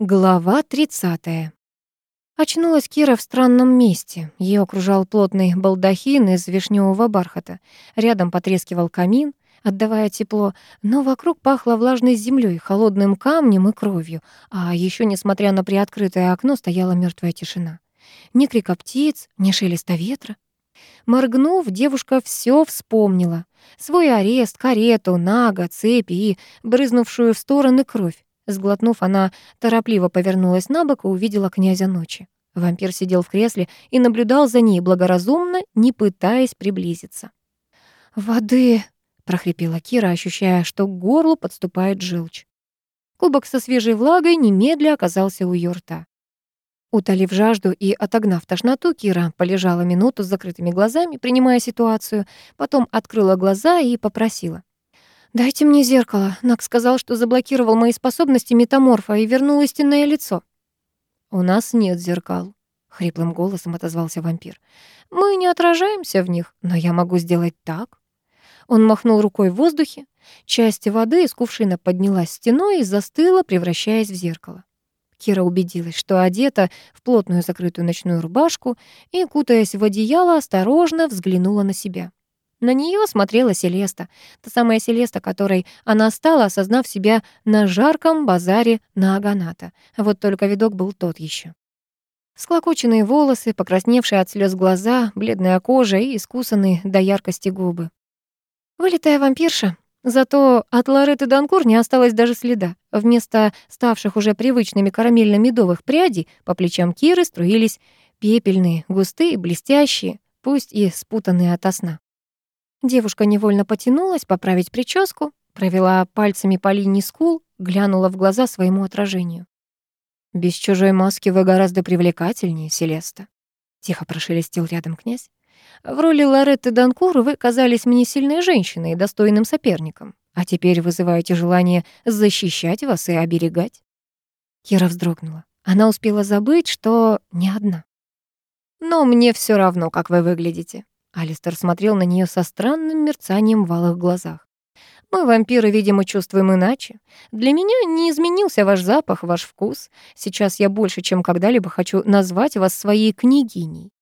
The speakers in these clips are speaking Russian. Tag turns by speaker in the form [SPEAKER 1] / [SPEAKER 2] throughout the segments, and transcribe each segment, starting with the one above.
[SPEAKER 1] Глава 30. Очнулась Кира в странном месте. Ее окружал плотный балдахин из вишневого бархата. Рядом потрескивал камин, отдавая тепло, но вокруг пахло влажной землей, холодным камнем и кровью, а еще, несмотря на приоткрытое окно, стояла мертвая тишина. Ни крика птиц, ни шелеста ветра. Моргнув, девушка все вспомнила. Свой арест, карету, нага, цепи и брызнувшую в стороны кровь. Сглотнув, она торопливо повернулась на бок и увидела князя ночи. Вампир сидел в кресле и наблюдал за ней благоразумно, не пытаясь приблизиться. «Воды!» — прохрипела Кира, ощущая, что к горлу подступает желчь. Кубок со свежей влагой немедля оказался у её рта. Утолив жажду и отогнав тошноту, Кира полежала минуту с закрытыми глазами, принимая ситуацию, потом открыла глаза и попросила. «Дайте мне зеркало. Нак сказал, что заблокировал мои способности метаморфа и вернул истинное лицо». «У нас нет зеркал», — хриплым голосом отозвался вампир. «Мы не отражаемся в них, но я могу сделать так». Он махнул рукой в воздухе. Часть воды из кувшина поднялась стеной и застыла, превращаясь в зеркало. Кира убедилась, что одета в плотную закрытую ночную рубашку и, кутаясь в одеяло, осторожно взглянула на себя. На нее смотрела Селеста, та самая Селеста, которой она стала, осознав себя на жарком базаре на Аганата. Вот только видок был тот еще. Склокоченные волосы, покрасневшие от слез глаза, бледная кожа и искусанные до яркости губы. Вылитая вампирша. Зато от Лоретты Данкур не осталось даже следа. Вместо ставших уже привычными карамельно-медовых прядей по плечам Киры струились пепельные, густые, блестящие, пусть и спутанные ото сна. Девушка невольно потянулась поправить прическу, провела пальцами по линии скул, глянула в глаза своему отражению. «Без чужой маски вы гораздо привлекательнее, Селеста», — тихо прошелестел рядом князь. «В роли Лоретты Данкур вы казались мне сильной женщиной и достойным соперником, а теперь вызываете желание защищать вас и оберегать». Кира вздрогнула. Она успела забыть, что не одна. «Но мне все равно, как вы выглядите. Алистер смотрел на нее со странным мерцанием в алых глазах. «Мы, вампиры, видимо, чувствуем иначе. Для меня не изменился ваш запах, ваш вкус. Сейчас я больше, чем когда-либо хочу назвать вас своей княгиней».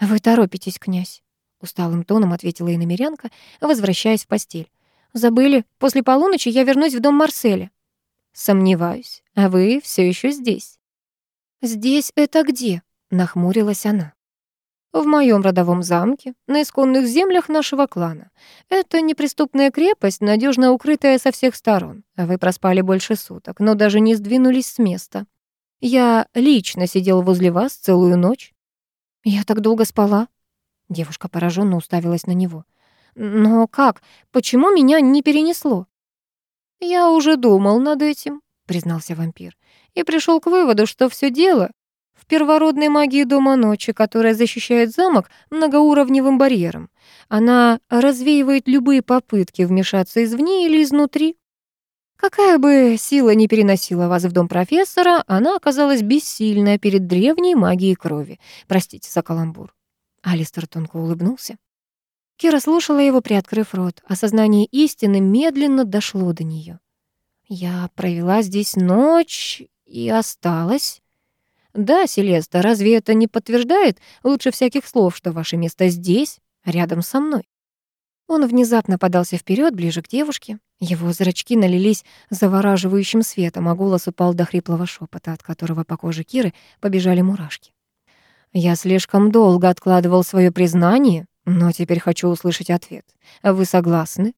[SPEAKER 1] «Вы торопитесь, князь», — усталым тоном ответила иномерянка, возвращаясь в постель. «Забыли? После полуночи я вернусь в дом Марселя». «Сомневаюсь. А вы все еще здесь». «Здесь это где?» — нахмурилась она в моем родовом замке, на исконных землях нашего клана. Это неприступная крепость, надежно укрытая со всех сторон. Вы проспали больше суток, но даже не сдвинулись с места. Я лично сидел возле вас целую ночь. Я так долго спала. Девушка пораженно уставилась на него. Но как? Почему меня не перенесло? Я уже думал над этим, признался вампир, и пришел к выводу, что все дело в первородной магии Дома Ночи, которая защищает замок многоуровневым барьером. Она развеивает любые попытки вмешаться извне или изнутри. Какая бы сила ни переносила вас в дом профессора, она оказалась бессильна перед древней магией крови. Простите за каламбур. Алистер тонко улыбнулся. Кира слушала его, приоткрыв рот. Осознание истины медленно дошло до нее. «Я провела здесь ночь и осталась», да, Селеста, разве это не подтверждает лучше всяких слов, что ваше место здесь, рядом со мной? Он внезапно подался вперед, ближе к девушке. Его зрачки налились завораживающим светом, а голос упал до хриплого шепота, от которого по коже Киры побежали мурашки. «Я слишком долго откладывал свое признание, но теперь хочу услышать ответ. Вы согласны?»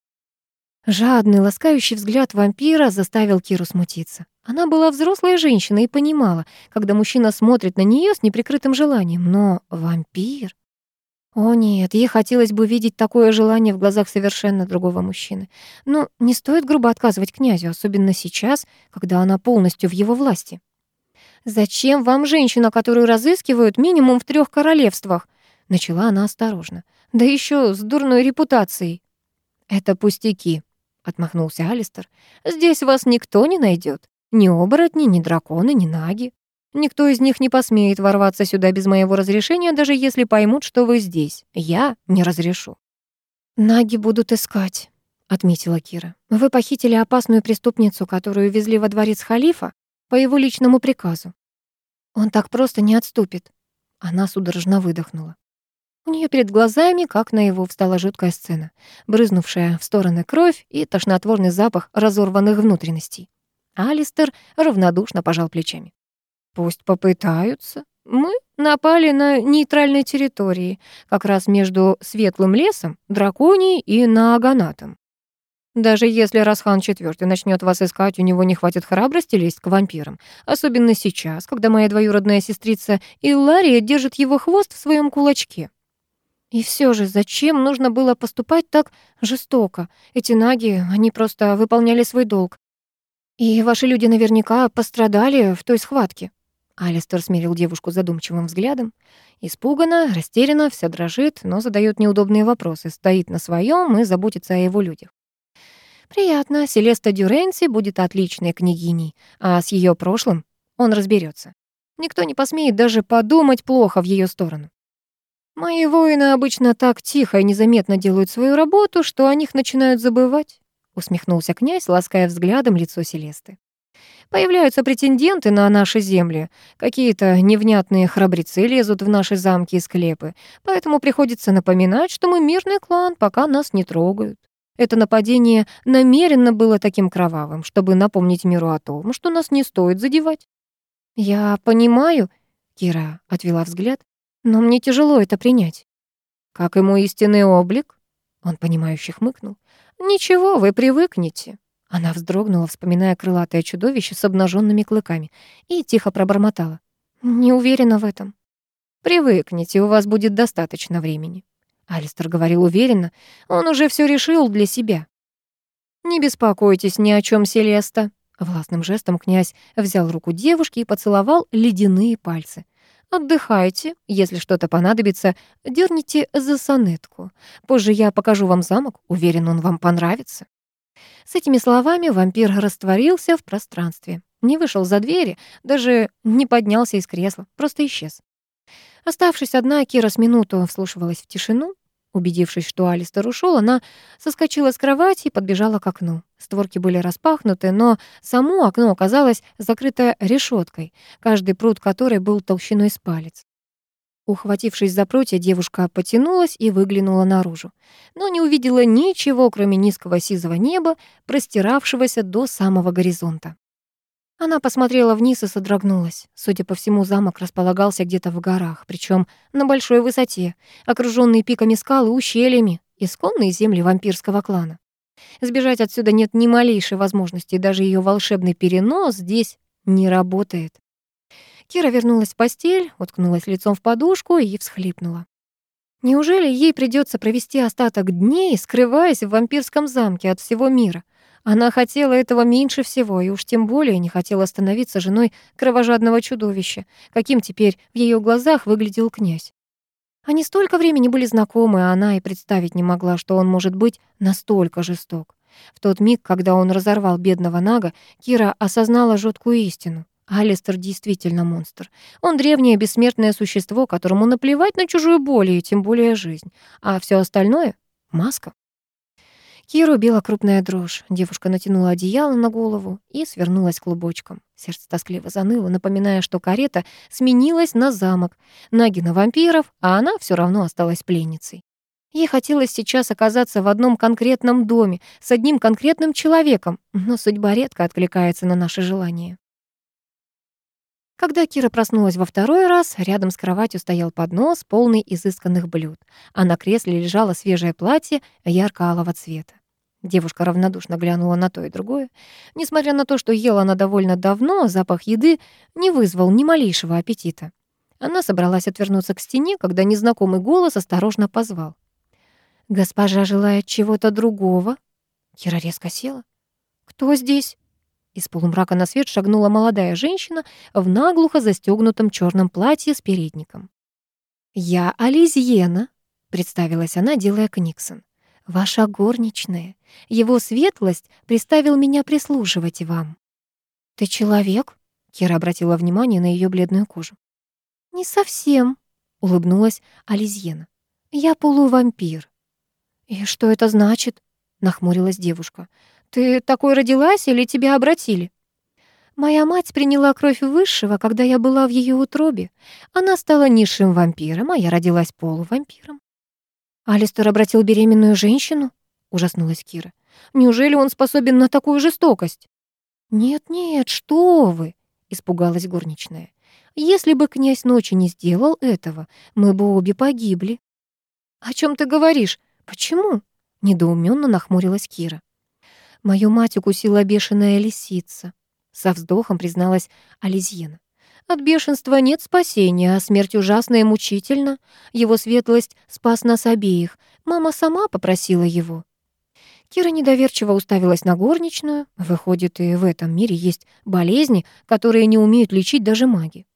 [SPEAKER 1] Жадный, ласкающий взгляд вампира заставил Киру смутиться. Она была взрослая женщина и понимала, когда мужчина смотрит на нее с неприкрытым желанием, но вампир... О нет, ей хотелось бы видеть такое желание в глазах совершенно другого мужчины. Но не стоит грубо отказывать князю, особенно сейчас, когда она полностью в его власти. «Зачем вам женщина, которую разыскивают минимум в трех королевствах?» Начала она осторожно. «Да еще с дурной репутацией». «Это пустяки», отмахнулся Алистер. Здесь вас никто не найдет. Ни оборотни, ни драконы, ни наги. Никто из них не посмеет ворваться сюда без моего разрешения, даже если поймут, что вы здесь. Я не разрешу. Наги будут искать, отметила Кира. Вы похитили опасную преступницу, которую везли во дворец халифа? по его личному приказу. Он так просто не отступит. Она судорожно выдохнула. У нее перед глазами, как на его, встала жуткая сцена, брызнувшая в стороны кровь и тошнотворный запах разорванных внутренностей. Алистер равнодушно пожал плечами. «Пусть попытаются. Мы напали на нейтральной территории, как раз между Светлым лесом, Драконией и Нааганатом. Даже если Расхан IV начнет вас искать, у него не хватит храбрости лезть к вампирам. Особенно сейчас, когда моя двоюродная сестрица Иллария держит его хвост в своем кулачке. И все же, зачем нужно было поступать так жестоко? Эти наги, они просто выполняли свой долг. И ваши люди наверняка пострадали в той схватке. Алистер смирил девушку задумчивым взглядом. Испуганно, растерянно, вся дрожит, но задает неудобные вопросы, стоит на своем и заботится о его людях. Приятно, Селеста Дюренси будет отличной княгиней, а с ее прошлым он разберется. Никто не посмеет даже подумать плохо в ее сторону. Мои воины обычно так тихо и незаметно делают свою работу, что о них начинают забывать, усмехнулся князь, лаская взглядом лицо Селесты. Появляются претенденты на наши земли. Какие-то невнятные храбрецы лезут в наши замки и склепы. Поэтому приходится напоминать, что мы мирный клан, пока нас не трогают. Это нападение намеренно было таким кровавым, чтобы напомнить миру о том, что нас не стоит задевать. «Я понимаю», — Кира отвела взгляд, «но мне тяжело это принять». «Как ему истинный облик?» Он, понимающе хмыкнул. «Ничего, вы привыкнете». Она вздрогнула, вспоминая крылатое чудовище с обнаженными клыками, и тихо пробормотала. «Не уверена в этом». «Привыкните, у вас будет достаточно времени». Алистер говорил уверенно, он уже все решил для себя. «Не беспокойтесь ни о чем, Селеста». Властным жестом князь взял руку девушки и поцеловал ледяные пальцы. «Отдыхайте. Если что-то понадобится, дерните за сонетку. Позже я покажу вам замок. Уверен, он вам понравится». С этими словами вампир растворился в пространстве. Не вышел за двери, даже не поднялся из кресла, просто исчез. Оставшись одна, Кира с минуту вслушивалась в тишину. Убедившись, что Алистер ушел, она соскочила с кровати и подбежала к окну. Створки были распахнуты, но само окно оказалось закрыто решеткой, каждый пруд которой был толщиной с палец. Ухватившись за прутья, девушка потянулась и выглянула наружу, но не увидела ничего, кроме низкого сизого неба, простиравшегося до самого горизонта. Она посмотрела вниз и содрогнулась. Судя по всему, замок располагался где-то в горах, причем на большой высоте, окруженный пиками скал и ущельями, исконные земли вампирского клана. Сбежать отсюда нет ни малейшей возможности, даже ее волшебный перенос здесь не работает. Кира вернулась в постель, уткнулась лицом в подушку и всхлипнула. Неужели ей придется провести остаток дней, скрываясь в вампирском замке от всего мира? Она хотела этого меньше всего, и уж тем более не хотела становиться женой кровожадного чудовища, каким теперь в ее глазах выглядел князь. Они столько времени были знакомы, а она и представить не могла, что он может быть настолько жесток. В тот миг, когда он разорвал бедного Нага, Кира осознала жуткую истину. Алистер действительно монстр. Он древнее бессмертное существо, которому наплевать на чужую боль и тем более жизнь. А все остальное — маска. Киру била крупная дрожь. Девушка натянула одеяло на голову и свернулась клубочком. Сердце тоскливо заныло, напоминая, что карета сменилась на замок, наги на вампиров, а она все равно осталась пленницей. Ей хотелось сейчас оказаться в одном конкретном доме, с одним конкретным человеком, но судьба редко откликается на наши желания. Когда Кира проснулась во второй раз, рядом с кроватью стоял поднос, полный изысканных блюд, а на кресле лежало свежее платье ярко-алого цвета. Девушка равнодушно глянула на то и другое. Несмотря на то, что ела она довольно давно, запах еды не вызвал ни малейшего аппетита. Она собралась отвернуться к стене, когда незнакомый голос осторожно позвал. «Госпожа желает чего-то другого?» Кира резко села. «Кто здесь?» Из полумрака на свет шагнула молодая женщина в наглухо застегнутом черном платье с передником. «Я Ализьена», — представилась она, делая книксон. «Ваша горничная. Его светлость приставил меня прислуживать вам». «Ты человек?» — Кира обратила внимание на ее бледную кожу. «Не совсем», — улыбнулась Ализьена. «Я полувампир». «И что это значит?» — нахмурилась девушка. Ты такой родилась или тебя обратили?» Моя мать приняла кровь высшего, когда я была в ее утробе. Она стала низшим вампиром, а я родилась полувампиром. Алистер обратил беременную женщину? Ужаснулась Кира. Неужели он способен на такую жестокость? Нет-нет, что вы, испугалась горничная. Если бы князь ночи не сделал этого, мы бы обе погибли. О чем ты говоришь? Почему? недоуменно нахмурилась Кира. Мою мать укусила бешеная лисица, со вздохом призналась Ализьена. От бешенства нет спасения, а смерть ужасна и мучительна. Его светлость спас нас обеих. Мама сама попросила его. Кира недоверчиво уставилась на горничную. Выходит, и в этом мире есть болезни, которые не умеют лечить даже маги.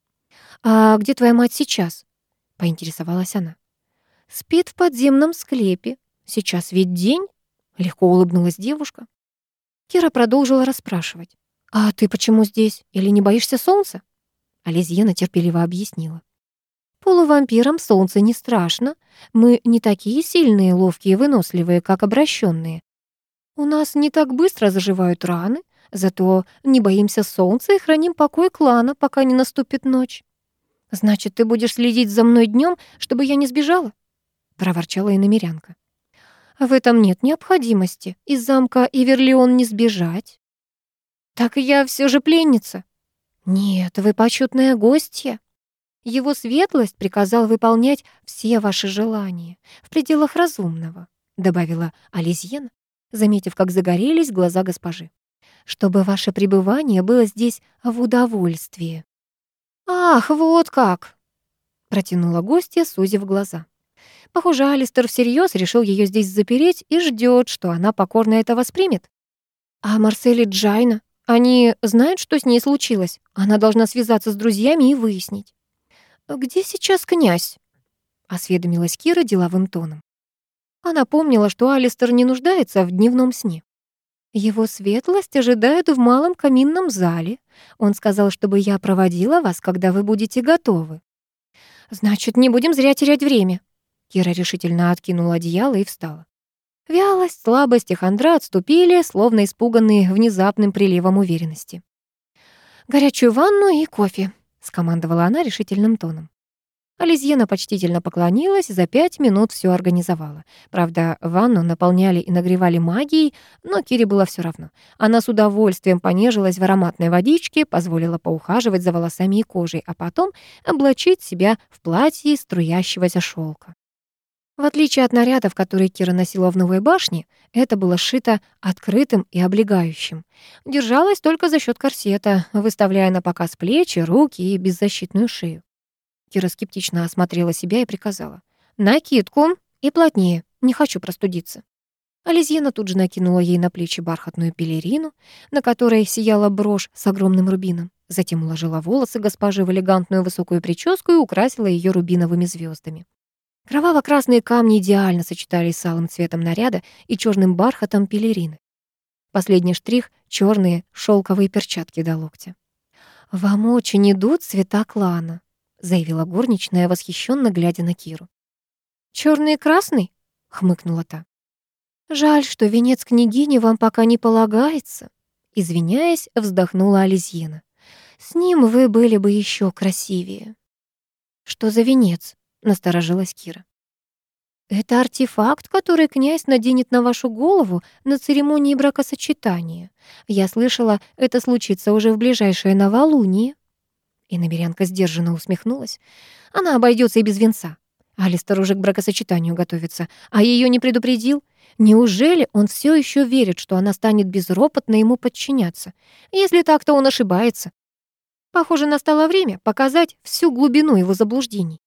[SPEAKER 1] «А где твоя мать сейчас?» — поинтересовалась она. «Спит в подземном склепе. Сейчас ведь день?» — легко улыбнулась девушка. Кира продолжила расспрашивать. «А ты почему здесь? Или не боишься солнца?» Ализьена терпеливо объяснила. «Полувампирам солнце не страшно. Мы не такие сильные, ловкие и выносливые, как обращенные. У нас не так быстро заживают раны, зато не боимся солнца и храним покой клана, пока не наступит ночь. Значит, ты будешь следить за мной днем, чтобы я не сбежала?» проворчала иномерянка. «В этом нет необходимости. Из замка Иверлион не сбежать». «Так я все же пленница». «Нет, вы почетная гостья. Его светлость приказал выполнять все ваши желания в пределах разумного», добавила Ализьена, заметив, как загорелись глаза госпожи. «Чтобы ваше пребывание было здесь в удовольствие». «Ах, вот как!» протянула гостья, сузив глаза. Похоже, Алистер всерьез решил ее здесь запереть и ждет, что она покорно это воспримет. А Марсель Джайна? Они знают, что с ней случилось? Она должна связаться с друзьями и выяснить. «Где сейчас князь?» — осведомилась Кира деловым тоном. Она помнила, что Алистер не нуждается в дневном сне. «Его светлость ожидает в малом каминном зале. Он сказал, чтобы я проводила вас, когда вы будете готовы». «Значит, не будем зря терять время», Кира решительно откинула одеяло и встала. Вялость, слабость и хандра отступили, словно испуганные внезапным приливом уверенности. «Горячую ванну и кофе», — скомандовала она решительным тоном. Ализьена почтительно поклонилась, за пять минут все организовала. Правда, ванну наполняли и нагревали магией, но Кире было все равно. Она с удовольствием понежилась в ароматной водичке, позволила поухаживать за волосами и кожей, а потом облачить себя в платье из струящегося шелка. В отличие от нарядов, которые Кира носила в новой башне, это было сшито открытым и облегающим. Держалась только за счет корсета, выставляя на показ плечи, руки и беззащитную шею. Кира скептично осмотрела себя и приказала. «Накидку и плотнее, не хочу простудиться». Ализьена тут же накинула ей на плечи бархатную пелерину, на которой сияла брошь с огромным рубином. Затем уложила волосы госпожи в элегантную высокую прическу и украсила ее рубиновыми звездами. Кроваво-красные камни идеально сочетались с алым цветом наряда и черным бархатом пелерины. Последний штрих — черные шелковые перчатки до локтя. «Вам очень идут цвета клана», — заявила горничная, восхищенно глядя на Киру. Черный и красный?» — хмыкнула та. «Жаль, что венец княгини вам пока не полагается», — извиняясь, вздохнула Ализьена. «С ним вы были бы еще красивее». «Что за венец?» Насторожилась Кира. «Это артефакт, который князь наденет на вашу голову на церемонии бракосочетания. Я слышала, это случится уже в ближайшее новолуние». И намерянка сдержанно усмехнулась. «Она обойдется и без венца. Алистер уже к бракосочетанию готовится, а ее не предупредил. Неужели он все еще верит, что она станет безропотно ему подчиняться? Если так, то он ошибается. Похоже, настало время показать всю глубину его заблуждений.